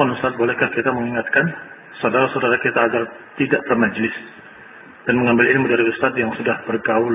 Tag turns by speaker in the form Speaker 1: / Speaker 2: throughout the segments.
Speaker 1: Apa Ustaz, bolehkah kita mengingatkan saudara-saudara kita agar tidak bermajlis dan mengambil ilmu dari Ustaz yang sudah bergaul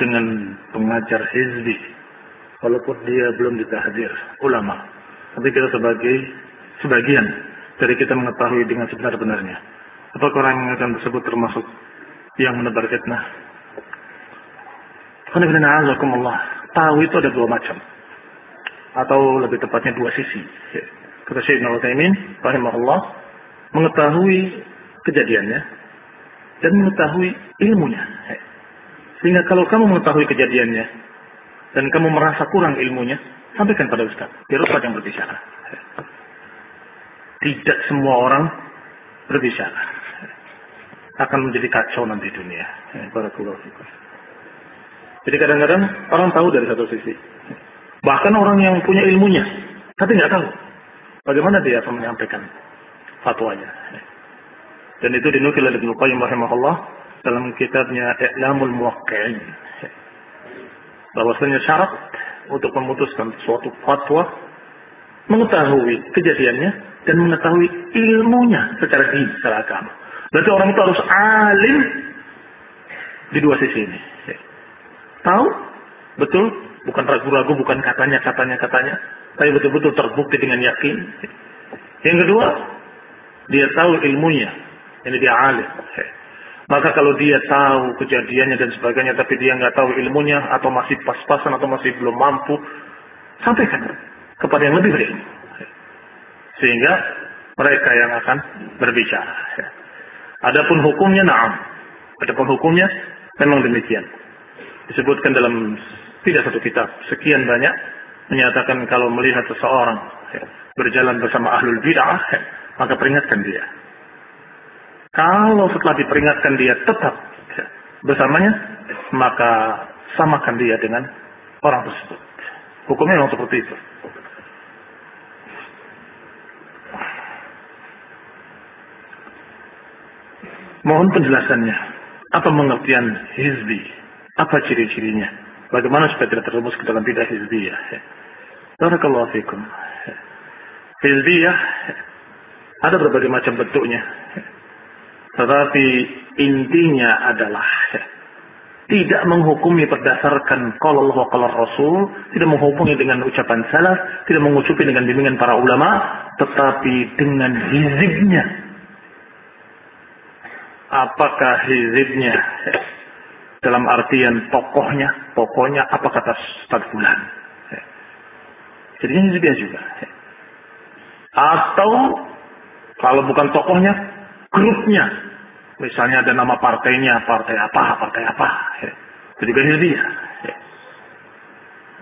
Speaker 1: dengan pengajar hizbi walaupun dia belum ditahdir ulama. Tapi kita sebagai sebagian dari kita mengetahui dengan sebenar-benarnya. Apakah orang yang akan tersebut termasuk yang menebar fitnah? Allah tahu itu ada dua macam. Atau lebih tepatnya dua sisi kata Syekh Nurul rahimahullah mengetahui kejadiannya dan mengetahui ilmunya sehingga kalau kamu mengetahui kejadiannya dan kamu merasa kurang ilmunya, sampaikan pada Ustaz. Biar Ustaz yang berbicara. Tidak semua orang berbicara. Akan menjadi kacau nanti dunia. Jadi kadang-kadang orang tahu dari satu sisi. Bahkan orang yang punya ilmunya, tapi nggak tahu bagaimana dia akan menyampaikan fatwanya. Dan itu dinukil oleh Ibnu Qayyim rahimahullah dalam kitabnya I'lamul Muwaqqi'in bahwasanya syarat untuk memutuskan suatu fatwa mengetahui kejadiannya dan mengetahui ilmunya secara dini, secara agama. Berarti orang itu harus alim di dua sisi ini. Tahu betul, bukan ragu-ragu, bukan katanya, katanya, katanya, tapi betul-betul terbukti dengan yakin. Yang kedua, dia tahu ilmunya, ini dia alim. Maka kalau dia tahu kejadiannya dan sebagainya, tapi dia nggak tahu ilmunya, atau masih pas-pasan, atau masih belum mampu, sampaikan kepada yang lebih berilmu. Sehingga mereka yang akan berbicara. Adapun hukumnya, naam. Adapun hukumnya, memang demikian. Disebutkan dalam tidak satu kitab, sekian banyak, menyatakan kalau melihat seseorang berjalan bersama ahlul bid'ah, maka peringatkan dia kalau setelah diperingatkan dia tetap bersamanya, maka samakan dia dengan orang tersebut. Hukumnya memang seperti itu. Mohon penjelasannya. Apa pengertian hizbi? Apa ciri-cirinya? Bagaimana supaya tidak terjerumus ke dalam bidah hizbiyah? Barakallahu fikum. Hizbiyah ada berbagai macam bentuknya. Tetapi intinya adalah tidak menghukumi berdasarkan kalau Allah kalau Rasul, tidak menghukumi dengan ucapan salaf, tidak mengucupi dengan bimbingan para ulama, tetapi dengan hizibnya. Apakah hizibnya dalam artian tokohnya, pokoknya apa kata Ustaz Fulan. Jadi hizibnya juga. Atau kalau bukan tokohnya, grupnya. Misalnya ada nama partainya, partai apa, partai apa. Itu juga hizbiyah. Ya.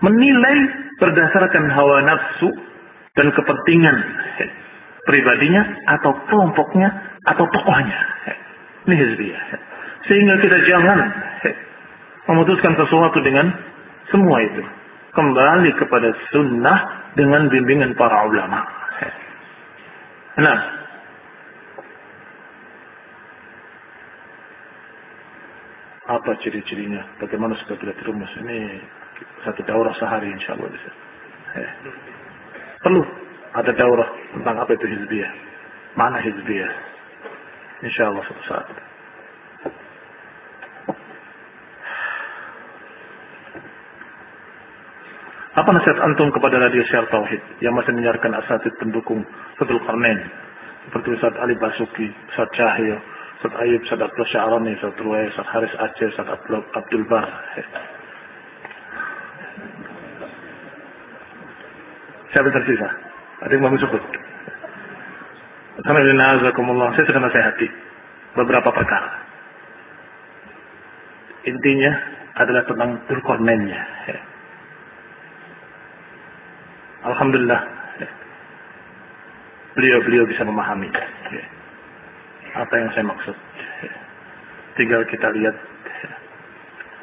Speaker 1: Menilai berdasarkan hawa nafsu dan kepentingan ya. pribadinya atau kelompoknya atau tokohnya. Ya. Ini hizbiyah. Ya. Sehingga kita jangan memutuskan sesuatu dengan semua itu. Kembali kepada sunnah dengan bimbingan para ulama. Nah, apa ciri-cirinya, bagaimana supaya tidak terumus. Ini satu daurah sehari insya Allah bisa. Perlu ada daurah tentang apa itu hizbiyah. Mana hizbiyah. Insya Allah suatu saat. Apa nasihat antum kepada radio Syar Tauhid yang masih menyiarkan asatid pendukung Fatul Qarnain seperti Ustaz Ali Basuki, Ustaz Cahyo, Ustaz Ayub, Ustaz Abdul Sya'rani, Ustaz Ruwai, Ustaz Haris Aceh, Ustaz Abdul Bar. Siapa tersisa? Ada yang mau sebut? Alhamdulillah, saya sudah nasihati beberapa perkara. Intinya adalah tentang Dulkornennya. Alhamdulillah, beliau-beliau bisa memahami apa yang saya maksud. Tinggal kita lihat.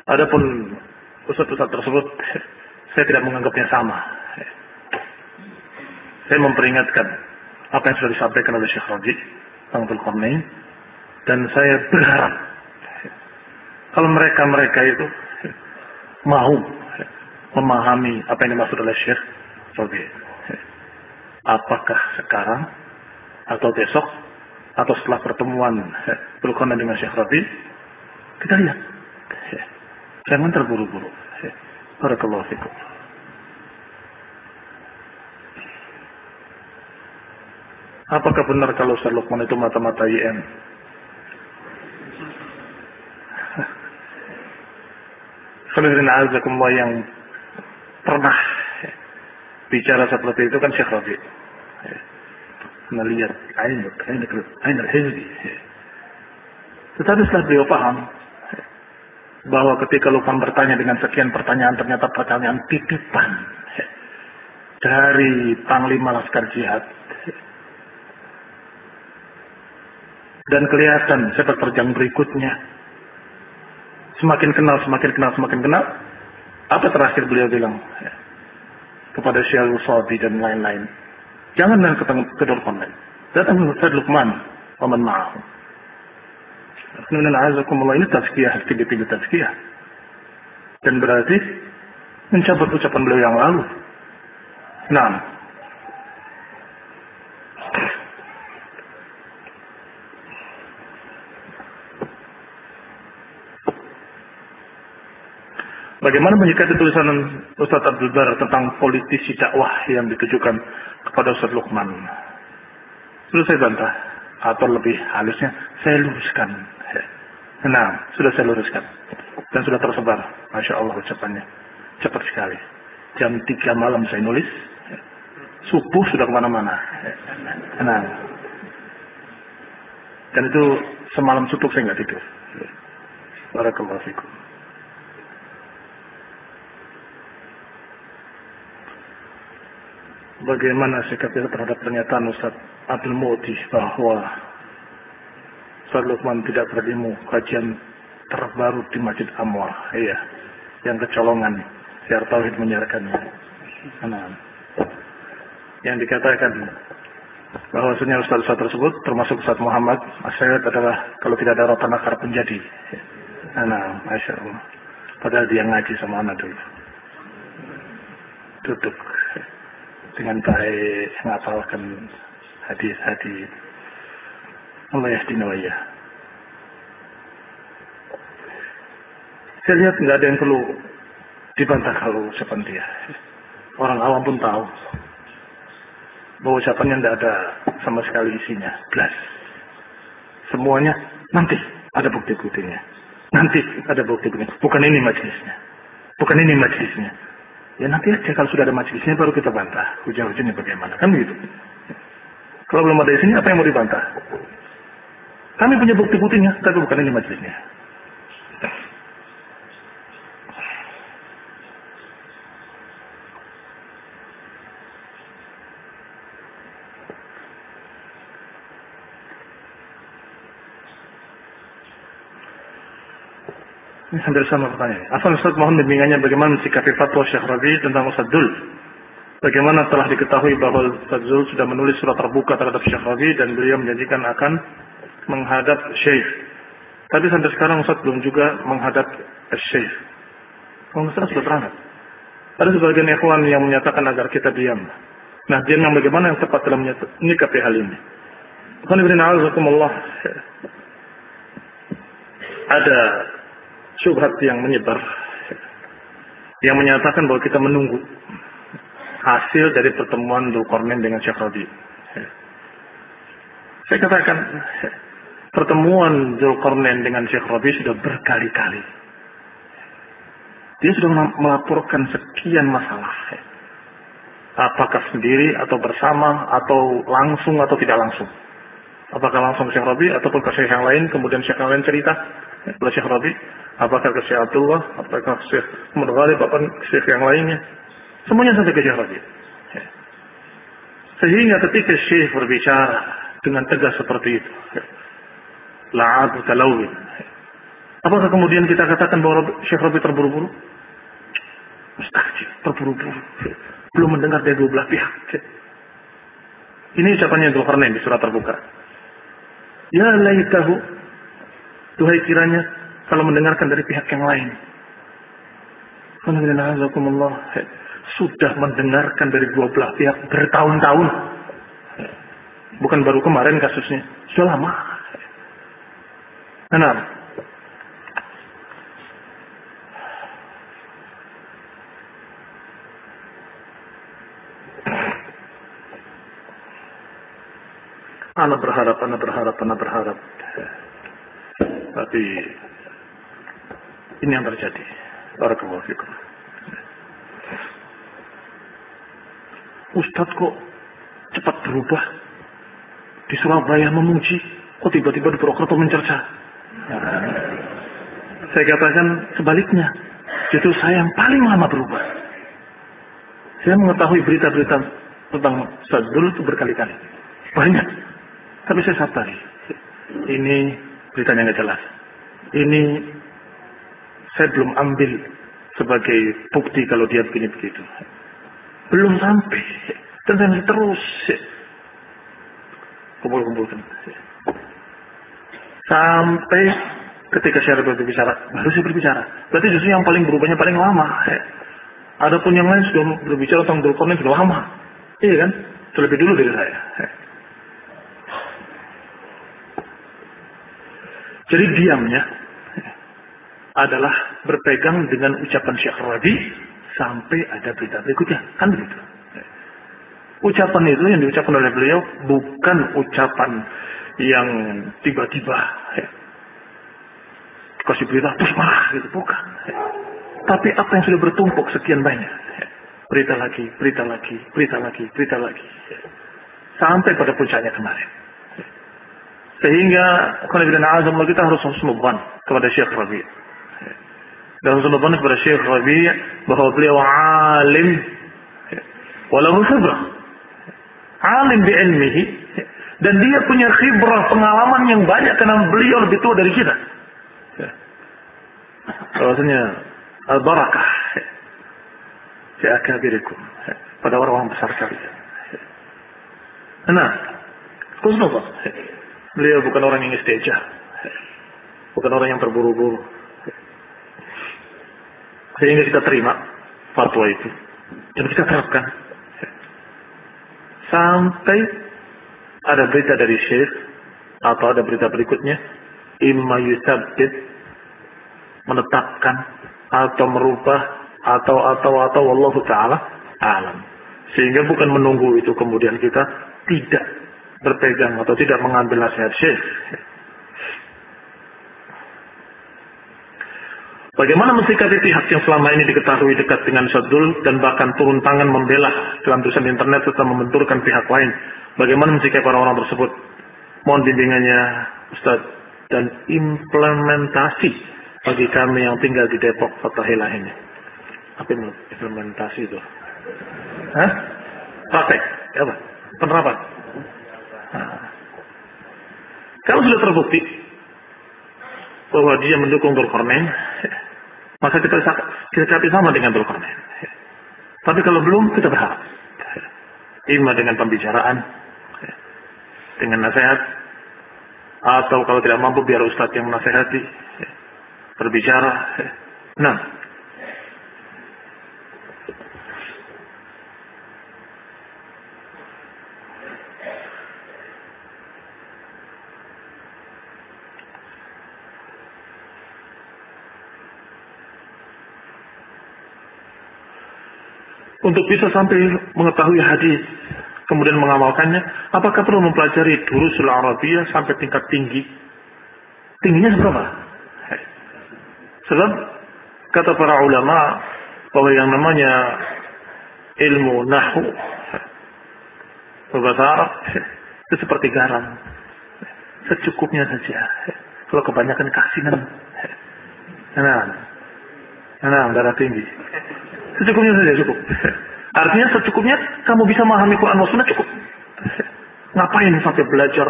Speaker 1: Adapun ustaz-ustaz tersebut, saya tidak menganggapnya sama. Saya memperingatkan apa yang sudah disampaikan oleh Syekh Raji tentang Qarnain dan saya berharap kalau mereka-mereka itu mau memahami apa yang dimaksud oleh Syekh Raji. Apakah sekarang atau besok atau setelah pertemuan Zulkarnain dengan Syekh Rabi? Kita lihat. Jangan terburu-buru. Barakallahu fikum. Apakah benar kalau Ustaz Lukman itu mata-mata IM? Azakumullah yang pernah bicara seperti itu kan Syekh Rabi. Melihat ain ain ain hizbi. Tetapi setelah beliau paham bahwa ketika Lukman bertanya dengan sekian pertanyaan ternyata pertanyaan titipan dari Panglima Laskar Jihad dan kelihatan sepak terjang berikutnya. Semakin kenal, semakin kenal, semakin kenal. Apa terakhir beliau bilang? Kepada Syekh Usabi dan lain-lain. Jangan dan ketemu ke lain. Datang Ustaz Luqman. Waman ma'ahu. Azakumullah ini tazkiyah, tiga-tiga tazkiyah. Dan berarti mencabut ucapan beliau yang lalu. Nah, Bagaimana menyikapi tulisan Ustaz Abdul Bar tentang politisi dakwah yang ditujukan kepada Ustaz Lukman? Sudah saya bantah. Atau lebih halusnya, saya luruskan. Nah, sudah saya luruskan. Dan sudah tersebar. Masya Allah ucapannya. Cepat sekali. Jam 3 malam saya nulis. Subuh sudah ke mana-mana. Nah. Dan itu semalam subuh saya nggak tidur. Barakallahu. Bagaimana sikap kita terhadap pernyataan Ustaz Abdul Muti bahwa Ustaz Lukman tidak berilmu kajian terbaru di Masjid Amwar. Iya, yang kecolongan. Siar Tauhid menyiarkannya. Nah, yang dikatakan bahwasanya Ustaz-Ustaz tersebut termasuk Ustaz Muhammad Asyad adalah kalau tidak ada rotan akar penjadi. Nah, Masya Allah. Padahal dia ngaji sama anak dulu. Duduk dengan baik menghafalkan hadis-hadis. Allah yahdina wa ya. Saya lihat nggak ada yang perlu dibantah kalau ucapan dia. Orang awam pun tahu bahwa ucapannya tidak ada sama sekali isinya. Belas. Semuanya nanti ada bukti-buktinya. Nanti ada bukti-buktinya. Bukan ini majelisnya. Bukan ini majelisnya. Ya nanti aja kalau sudah ada majelisnya baru kita bantah. Hujan-hujannya bagaimana. Kan begitu. Kalau belum ada isinya apa yang mau dibantah? Kami punya bukti-buktinya, tapi bukan ini majelisnya. Ini hampir sama pertanyaan. Asal Ustaz mohon bimbingannya bagaimana mensikapi fatwa Syekh Rabi tentang Ustaz Dul. Bagaimana telah diketahui bahwa Ustaz Dul sudah menulis surat terbuka terhadap Syekh Rabi dan beliau menjanjikan akan menghadap Syekh. Tapi sampai sekarang Ustaz belum juga menghadap Syekh. Kalau Ustaz sudah berangkat. Ada sebagian ikhwan yang menyatakan agar kita diam. Nah, diam yang bagaimana yang tepat dalam menyikapi hal ini. Ada syubhat yang menyebar yang menyatakan bahwa kita menunggu hasil dari pertemuan Dzulkarnain dengan Syekh Rabi. Saya katakan pertemuan Dzulkarnain dengan Syekh Rabi sudah berkali-kali. Dia sudah melaporkan sekian masalah. Apakah sendiri atau bersama atau langsung atau tidak langsung. Apakah langsung Syekh Rabi ataupun ke Syekh yang lain kemudian Syekh yang lain cerita kepada Syekh Rabi Apakah ke Syekh Abdullah, apakah Syekh Muhammad Ghalib, Syekh yang lainnya. Semuanya sampai ke Syekh. Ya. Sehingga ketika Syekh berbicara dengan tegas seperti itu. Ya. La'adu talawin. Ya. Apakah kemudian kita katakan bahwa Syekh Rabi terburu-buru? Mustajib, terburu-buru. Belum mendengar dari dua belah pihak. Ini ucapannya Dzulkarnain di surat terbuka. Ya laitahu. Tuhai kiranya kalau mendengarkan dari pihak yang lain. Sudah mendengarkan dari dua belah pihak bertahun-tahun. Bukan baru kemarin kasusnya. Sudah lama. Enam. Anak berharap, anak berharap, anak berharap. Tapi ini yang terjadi. Barakallahu. Ustadz kok cepat berubah? Di Surabaya memuji, kok tiba-tiba di Purwokerto mencerca? saya katakan sebaliknya. Justru saya yang paling lama berubah. Saya mengetahui berita-berita tentang Sadul itu berkali-kali. Banyak. Tapi saya sabar. Ini beritanya nggak jelas. Ini saya belum ambil sebagai bukti kalau dia begini begitu. Belum sampai. Dan terus kumpul-kumpulkan. Sampai ketika saya berbicara, baru saya berbicara. Berarti justru yang paling berubahnya paling lama. Adapun yang lain sudah berbicara tentang Dulkornen sudah lama. Iya kan? Sudah lebih dulu dari saya. Jadi diamnya adalah berpegang dengan ucapan Syekh Rabi sampai ada berita berikutnya. Kan begitu. Ucapan itu yang diucapkan oleh beliau bukan ucapan yang tiba-tiba ya. kasih berita terus marah gitu bukan. Tapi apa yang sudah bertumpuk sekian banyak. Ya. Berita lagi, berita lagi, berita lagi, berita lagi. Ya. Sampai pada puncaknya kemarin. Sehingga kalau kita harus husnuban kepada Syekh Rabi. Dan husnuban kepada Syekh Rabi bahwa beliau alim walau khibrah alim bi ilmihi dan dia punya khibrah pengalaman yang banyak karena beliau lebih tua dari kita. Ya. Bahwasanya al-barakah fi akabirikum pada orang-orang besar kalian. Nah, khusnullah. Beliau bukan orang yang istijah. Bukan orang yang terburu-buru. Sehingga kita terima fatwa itu. Dan kita terapkan. Sampai ada berita dari syekh atau ada berita berikutnya imma yusabbit menetapkan atau merubah atau atau atau Allah taala alam. Sehingga bukan menunggu itu kemudian kita tidak berpegang atau tidak mengambil nasihat syekh Bagaimana mensikapi pihak yang selama ini diketahui dekat dengan Syadul dan bahkan turun tangan membela dalam tulisan internet serta membenturkan pihak lain? Bagaimana mensikapi orang-orang tersebut? Mohon bimbingannya Ustaz dan implementasi bagi kami yang tinggal di Depok Fatahilah ini. Apa implementasi itu? Hah? Praktek? Apa? Penerapan? Nah. Kalau sudah terbukti bahwa dia mendukung Dulkarnain, maka kita kita sama dengan Dzulkarnain. Tapi kalau belum, kita berharap. Ima dengan pembicaraan, dengan nasihat, atau kalau tidak mampu biar ustadz yang menasehati, berbicara. Nah, untuk bisa sampai mengetahui hadis kemudian mengamalkannya apakah perlu mempelajari durusul Arabiyah sampai tingkat tinggi? Tingginya seberapa? Sebab kata para ulama bahwa yang namanya ilmu nahu bahasa Arab itu seperti garam secukupnya saja kalau kebanyakan kasinan nah nah darah tinggi Secukupnya saja cukup. Artinya secukupnya kamu bisa memahami Quran dan Sunnah cukup. Ngapain sampai belajar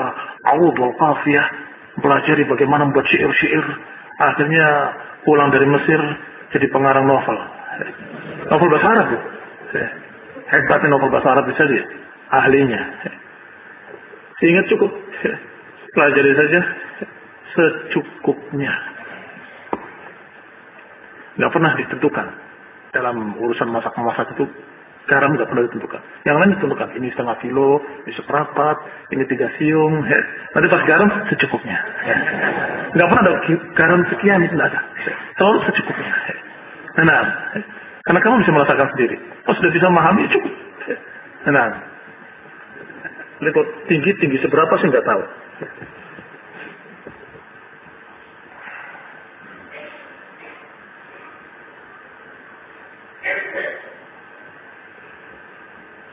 Speaker 1: awud wal qafiyah, pelajari bagaimana membuat syair-syair, akhirnya pulang dari Mesir jadi pengarang novel. Novel bahasa Arab. Hebatnya novel bahasa Arab bisa dia, ahlinya. Sehingga cukup pelajari saja secukupnya. Nggak pernah ditentukan dalam urusan masak-masak itu Garam nggak pernah ditentukan. Yang lain ditentukan. Ini setengah kilo, ini seperapat, ini tiga siung. Ya. Nanti pas garam secukupnya. Ya. Nggak pernah ada garam sekian itu nggak ada. Selalu secukupnya. Ya. Nah, ya. karena kamu bisa merasakan sendiri. Oh sudah bisa memahami cukup. Ya. Nah, lihat tinggi tinggi seberapa sih nggak tahu.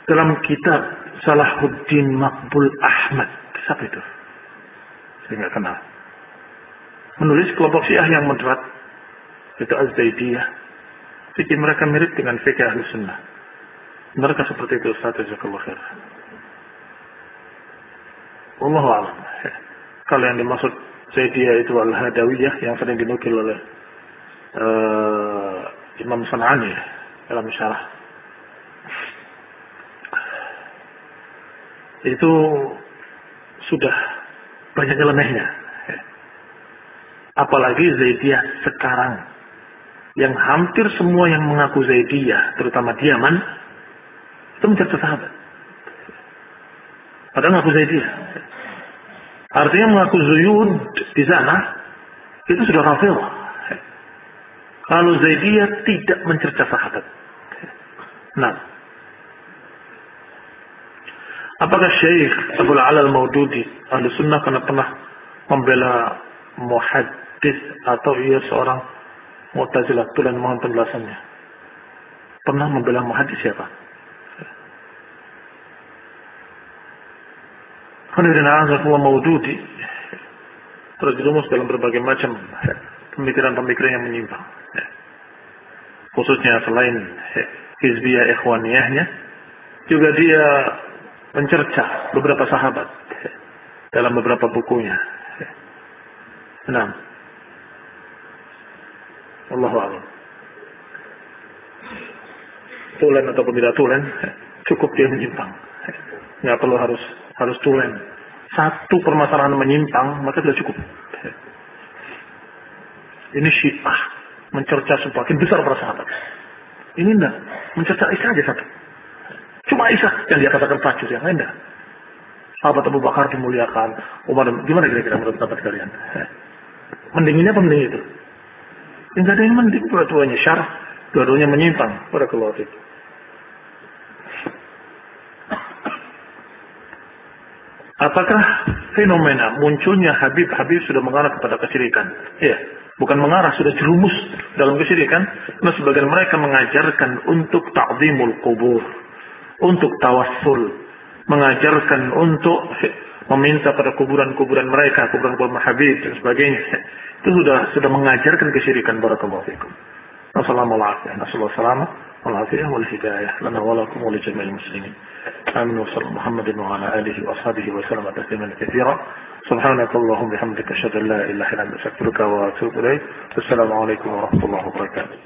Speaker 1: Dalam kitab Salahuddin Makbul Ahmad. Siapa itu? Saya nggak kenal. Menulis kelompok Syiah yang moderat. Itu Az-Zaidiyah. Fikir mereka mirip dengan fikir ahli sunnah. Mereka seperti itu Ustaz Jazakallah khair. Allah alam. Kalau yang dimaksud Zaidiyah itu Al-Hadawiyah yang sering dinukil oleh uh, Imam Sanani dalam syarah itu sudah banyak nyelenehnya. Apalagi Zaidiyah sekarang. Yang hampir semua yang mengaku Zaidiyah, terutama Diaman, itu mencerca sahabat. Padahal mengaku Zaidiyah. Artinya mengaku Zuyud di sana, itu sudah rafil. Kalau Zaidiyah tidak mencerca sahabat. Nah, Apakah Syekh Abu Al Maududi ahli sunnah pernah pernah membela muhaddis atau ia seorang Mu'tazilah dan mohon penjelasannya. Pernah membela muhaddis siapa? Hadirin Allah Maududi terjerumus dalam berbagai macam pemikiran-pemikiran yang menyimpang. Khususnya selain hizbiyah ikhwaniyahnya, juga dia mencerca beberapa sahabat dalam beberapa bukunya. Enam. Allahu a'lam. Tulen ataupun tidak tulen, cukup dia menyimpang. Nggak perlu harus harus tulen. Satu permasalahan menyimpang, maka sudah cukup. Ini syiah mencerca semakin besar para sahabat. Ini enggak, mencerca Isa aja satu. Aisyah yang dia katakan pelacur, yang lain enggak. Sahabat Abu Bakar dimuliakan. Umar, gimana kira-kira menurut pendapat kalian? Mending ini apa mending itu? Yang ada yang mending dua-duanya syarah, dua-duanya menyimpang. Pada keluar itu. Apakah fenomena munculnya Habib-Habib sudah mengarah kepada kesyirikan? Iya, bukan mengarah, sudah jerumus dalam kesyirikan. Karena sebagian mereka mengajarkan untuk ta'zimul kubur untuk tawassul, mengajarkan untuk meminta pada kuburan-kuburan mereka, kuburan-kuburan Habib dan sebagainya. Itu sudah sudah mengajarkan kesyirikan barakallahu fikum. Wassalamualaikum warahmatullahi wabarakatuh. lana wa lakum wa li jami'il muslimin. Amin wa sallallahu Muhammadin wa ala alihi wa ashabihi wa sallam tasliman katsira. سبحانك اللهم بحمدك اشهد ان لا اله الا انت استغفرك واتوب اليك والسلام عليكم ورحمه الله وبركاته